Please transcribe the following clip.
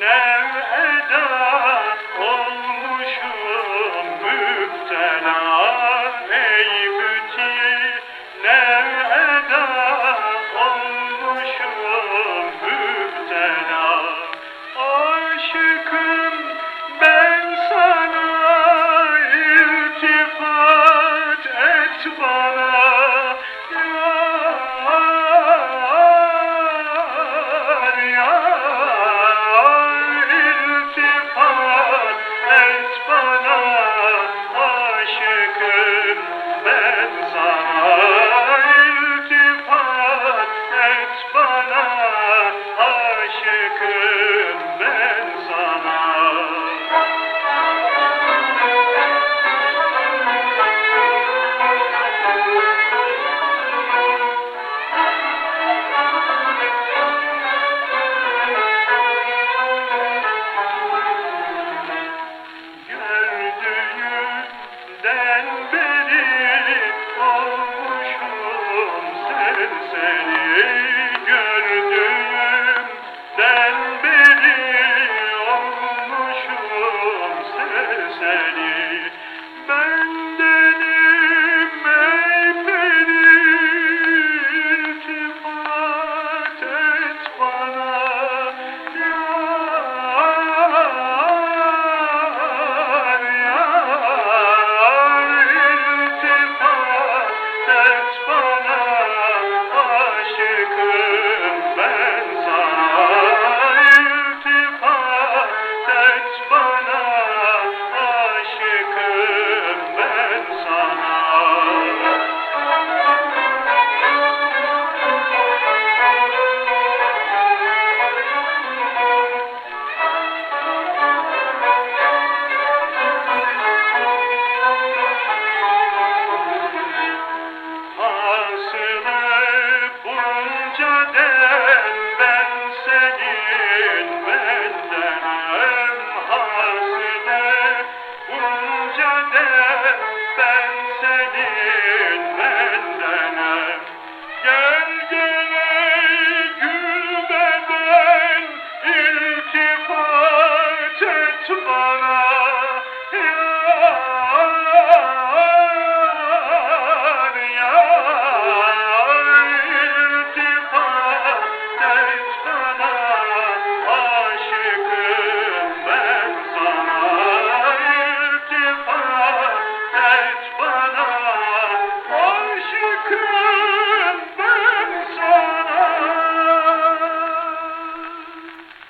now.